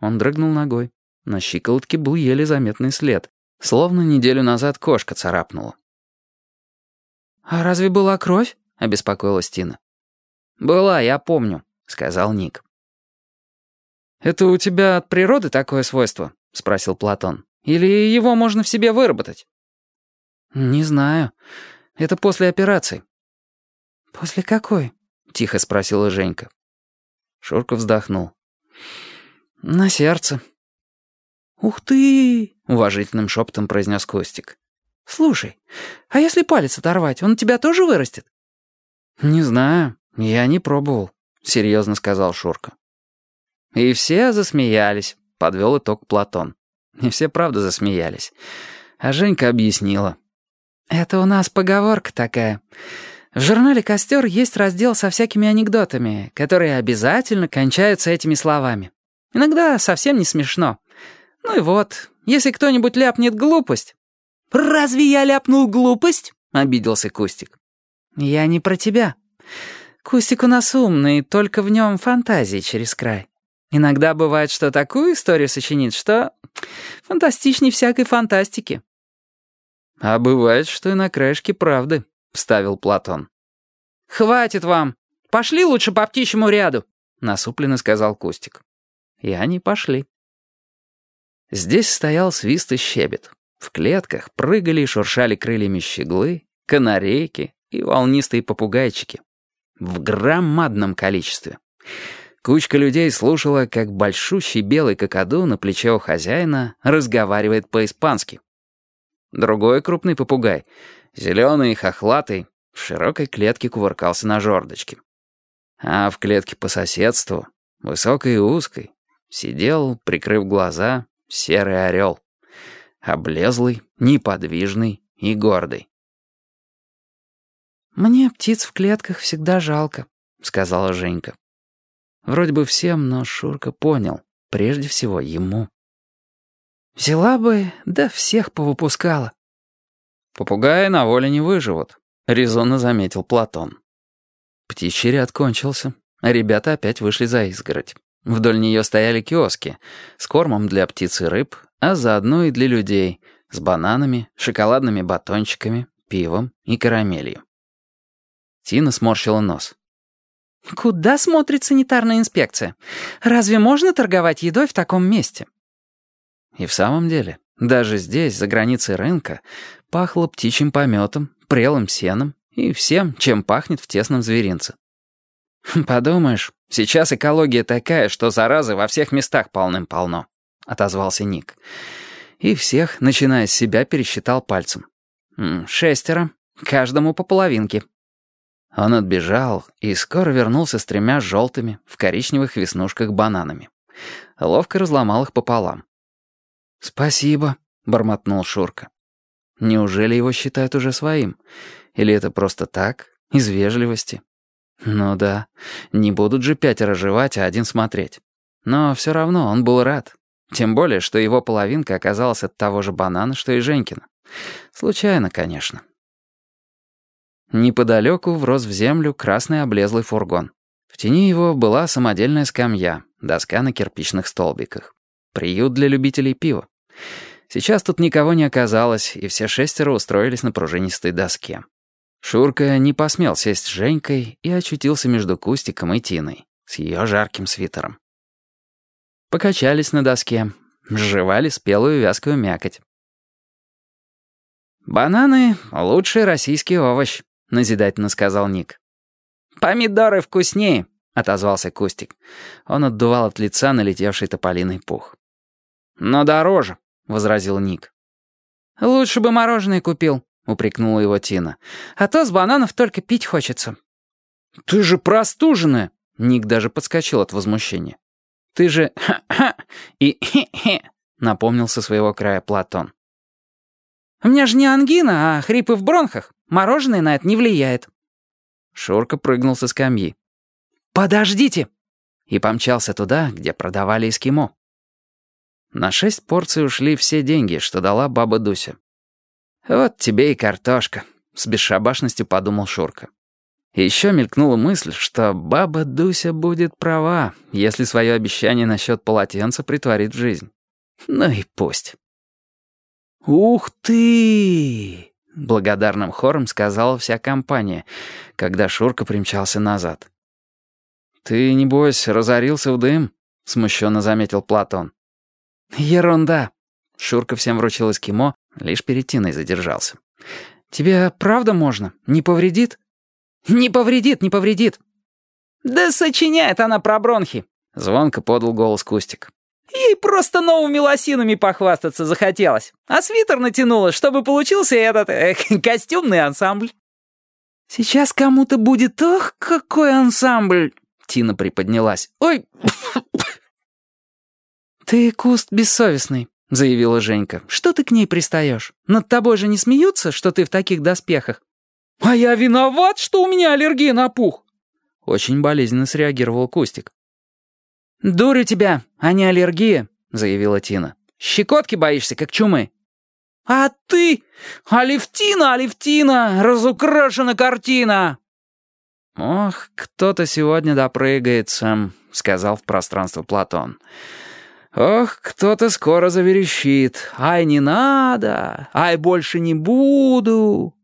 Он дрыгнул ногой. На щиколотке был еле заметный след. Словно неделю назад кошка царапнула. «А разве была кровь?» — обеспокоилась Тина. «Была, я помню», — сказал Ник. «Это у тебя от природы такое свойство?» — спросил Платон. «Или его можно в себе выработать?» «Не знаю. Это после операции». «После какой?» — тихо спросила Женька. Шурка вздохнул. «На сердце». «Ух ты!» — уважительным шепотом произнес Костик. «Слушай, а если палец оторвать, он у тебя тоже вырастет?» «Не знаю, я не пробовал», — серьезно сказал Шурка. И все засмеялись, подвел итог Платон. И все правда засмеялись. А Женька объяснила. «Это у нас поговорка такая. В журнале «Костер» есть раздел со всякими анекдотами, которые обязательно кончаются этими словами. Иногда совсем не смешно. Ну и вот, если кто-нибудь ляпнет глупость... «Разве я ляпнул глупость?» — обиделся Кустик. «Я не про тебя. Кустик у нас умный, только в нем фантазии через край. Иногда бывает, что такую историю сочинит, что фантастичней всякой фантастики». «А бывает, что и на краешке правды», — вставил Платон. «Хватит вам! Пошли лучше по птичьему ряду!» — насупленно сказал Кустик. И они пошли. Здесь стоял свист и щебет. В клетках прыгали и шуршали крыльями щеглы, канарейки и волнистые попугайчики. В громадном количестве. Кучка людей слушала, как большущий белый кокоду на плече у хозяина разговаривает по-испански. Другой крупный попугай, зеленый и хохлатый, в широкой клетке кувыркался на жердочке. А в клетке по соседству, высокой и узкой, сидел, прикрыв глаза, серый орел. Облезлый, неподвижный и гордый. «Мне птиц в клетках всегда жалко», — сказала Женька. Вроде бы всем, но Шурка понял. Прежде всего ему. «Взяла бы, да всех повыпускала». «Попугаи на воле не выживут», — резонно заметил Платон. Птичий ряд кончился, а ребята опять вышли за изгородь. Вдоль нее стояли киоски с кормом для птиц и рыб, а заодно и для людей, с бананами, шоколадными батончиками, пивом и карамелью. Тина сморщила нос. «Куда смотрит санитарная инспекция? Разве можно торговать едой в таком месте?» И в самом деле, даже здесь, за границей рынка, пахло птичьим пометом, прелым сеном и всем, чем пахнет в тесном зверинце. «Подумаешь, сейчас экология такая, что заразы во всех местах полным-полно», — отозвался Ник. И всех, начиная с себя, пересчитал пальцем. «Шестеро, каждому по половинке». Он отбежал и скоро вернулся с тремя желтыми в коричневых веснушках бананами. Ловко разломал их пополам. «Спасибо», — бормотнул Шурка. «Неужели его считают уже своим? Или это просто так, из вежливости?» Ну да, не будут же пятеро жевать, а один смотреть. Но все равно он был рад. Тем более, что его половинка оказалась от того же банана, что и Женькина. Случайно, конечно. Неподалеку врос в землю красный облезлый фургон. В тени его была самодельная скамья, доска на кирпичных столбиках. Приют для любителей пива. Сейчас тут никого не оказалось, и все шестеро устроились на пружинистой доске. Шурка не посмел сесть с Женькой и очутился между Кустиком и Тиной с ее жарким свитером. Покачались на доске, сживали спелую вязкую мякоть. «Бананы — лучший российский овощ», — назидательно сказал Ник. «Помидоры вкуснее», — отозвался Кустик. Он отдувал от лица налетевший тополиный пух. «Но дороже», — возразил Ник. «Лучше бы мороженое купил», упрекнула его Тина. «А то с бананов только пить хочется». «Ты же простуженная!» Ник даже подскочил от возмущения. «Ты же ха-ха и хе-хе!» напомнил со своего края Платон. «У меня же не ангина, а хрипы в бронхах. Мороженое на это не влияет». Шурка прыгнул со скамьи. «Подождите!» И помчался туда, где продавали эскимо. На шесть порций ушли все деньги, что дала баба Дуся. «Вот тебе и картошка», — с бесшабашностью подумал Шурка. еще мелькнула мысль, что баба Дуся будет права, если свое обещание насчет полотенца притворит в жизнь. Ну и пусть. «Ух ты!» — благодарным хором сказала вся компания, когда Шурка примчался назад. «Ты, небось, разорился в дым?» — смущенно заметил Платон. «Ерунда!» — Шурка всем вручил эскимо, лишь перед Тиной задержался. «Тебе правда можно? Не повредит?» «Не повредит, не повредит». «Да сочиняет она про бронхи», — звонко подал голос Кустик. «Ей просто новыми лосинами похвастаться захотелось, а свитер натянула, чтобы получился этот э, костюмный ансамбль». «Сейчас кому-то будет, ох, какой ансамбль!» Тина приподнялась. «Ой!» «Ты куст бессовестный», — заявила Женька. «Что ты к ней пристаешь? Над тобой же не смеются, что ты в таких доспехах?» «А я виноват, что у меня аллергия на пух!» Очень болезненно среагировал Кустик. «Дурь у тебя, а не аллергия», — заявила Тина. «Щекотки боишься, как чумы». «А ты? Алевтина, Алевтина, разукрашена картина!» «Ох, кто-то сегодня допрыгается», — сказал в пространство Платон. «Ох, кто-то скоро заверещит. Ай, не надо! Ай, больше не буду!»